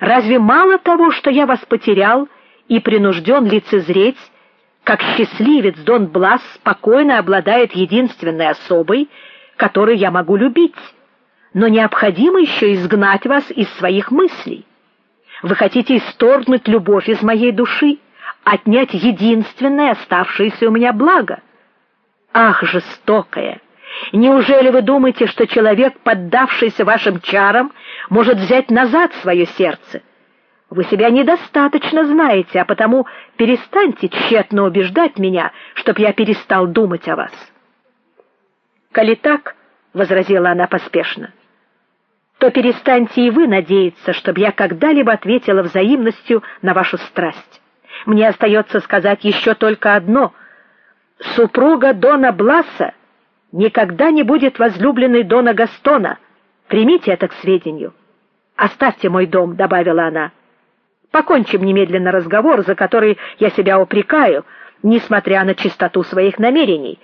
Разве мало того, что я вас потерял и принужден лицезреть, как счастливец Дон Блас спокойно обладает единственной особой, которую я могу любить, но необходимо еще изгнать вас из своих мыслей. Вы хотите исторгнуть любовь из моей души, отнять единственное оставшееся у меня благо. Ах, жестокая! Неужели вы думаете, что человек, поддавшийся вашим чарам, может взять назад свое сердце? Вы себя недостаточно знаете, а потому перестаньте тщетно убеждать меня, чтоб я перестал думать о вас. Коли так, возразила она поспешно, то перестаньте и вы надеяться, чтобы я когда-либо ответила взаимностью на вашу страсть. Мне остается сказать еще только одно: супруга дона Бласа никогда не будет возлюбленной дона Гастона. Примите это к сведению. Оставьте мой дом, добавила она. Покончим немедленно разговор, за который я себя упрекаю, несмотря на чистоту своих намерений,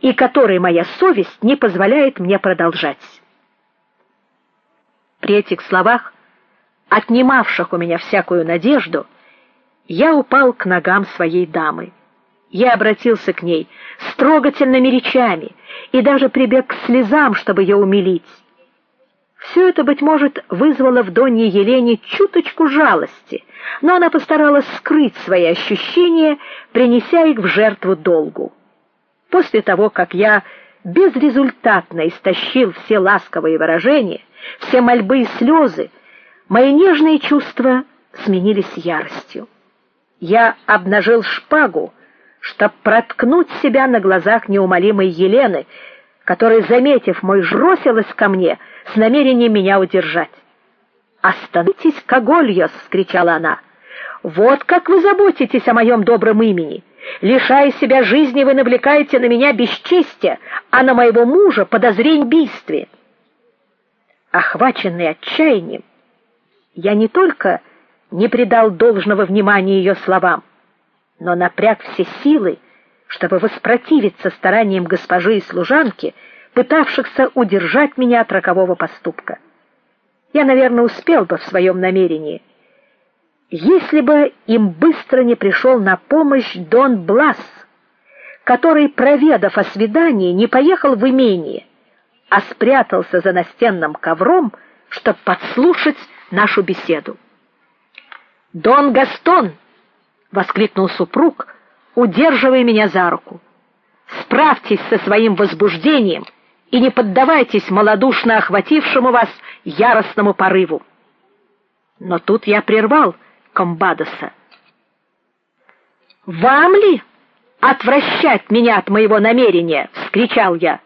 и который моя совесть не позволяет мне продолжать. При этих словах, отнимавших у меня всякую надежду, я упал к ногам своей дамы. Я обратился к ней с трогательными речами и даже прибег к слезам, чтобы ее умилить. Все это быть может вызвало в Донне Елене чуточку жалости, но она постаралась скрыть свои ощущения, принеся их в жертву долгу. После того, как я безрезультатно истощил все ласковые выражения, все мольбы и слезы, мои нежные чувства сменились яростью. Я обнажил шпагу, чтобы проткнуть себя на глазах неумолимой Елены, которая, заметив мой, бросилась ко мне с намерением меня удержать. "Остановитесь, Когольос!" кричала она. "Вот как вы заботитесь о моем добром имени. Лишая себя жизни, вы навлекаете на меня бесчестие, а на моего мужа подозрение в убийстве". Охваченный отчаянием, я не только не придал должного внимания ее словам, но напряг все силы, чтобы воспротивиться стараниям госпожи и служанки, пытавшихся удержать меня от рокового поступка. Я, наверное, успел бы в своем намерении, если бы им быстро не пришел на помощь Дон Блас, который, проведав о свидании, не поехал в имение, а спрятался за настенным ковром, чтобы подслушать нашу беседу. "Дон Гастон!" воскликнул супруг, удерживая меня за руку. "Справьтесь со своим возбуждением и не поддавайтесь малодушно охватившему вас яростному порыву". Но тут я прервал Комбадоса. "Вам ли отвращать меня от моего намерения?" вскричал я.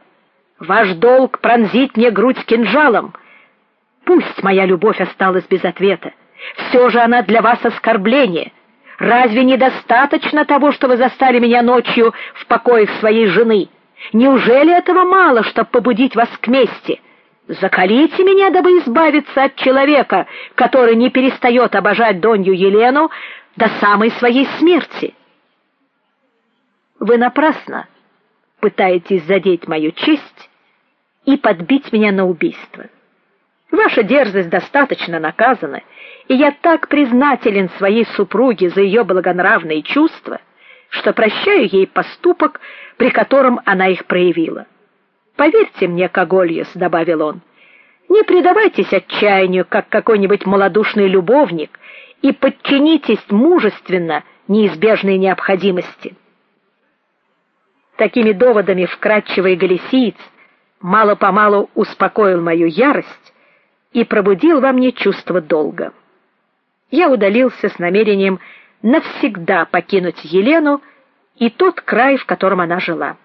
Ваш долг пронзить мне грудь кинжалом. Пусть моя любовь осталась без ответа. Все же она для вас оскорбление. Разве недостаточно того, что вы застали меня ночью в покоях своей жены? Неужели этого мало, чтобы побудить вас к мести? Закалите меня, дабы избавиться от человека, который не перестает обожать Донью Елену до самой своей смерти. Вы напрасно пытаетесь задеть мою честь и подбить меня на убийство. Ваша дерзость достаточно наказана, и я так признателен своей супруге за ее благонравные чувства, что прощаю ей поступок, при котором она их проявила. Поверьте мне, Когольес, добавил он. Не предавайтесь отчаянию, как какой-нибудь малодушный любовник, и подчинитесь мужественно неизбежной необходимости. Такими доводами вкрадчивый галисиец мало-помалу успокоил мою ярость и пробудил во мне чувство долга. Я удалился с намерением навсегда покинуть Елену и тот край, в котором она жила.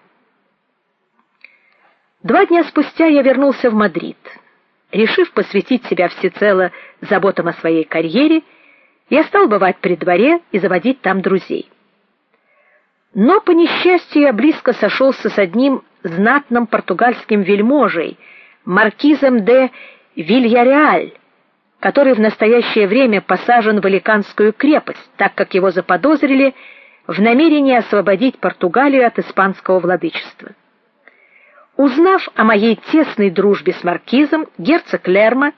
Два дня спустя я вернулся в Мадрид. Решив посвятить себя всецело заботам о своей карьере, я стал бывать при дворе и заводить там друзей. Но по несчастью я близко сошелся с одним знатным португальским вельможей, маркизом де Вильяреаль, который в настоящее время посажен в Аликанскую крепость, так как его заподозрили в намерении освободить Португалию от испанского владычества. Узнав о моей тесной дружбе с маркизом, герцог Лерма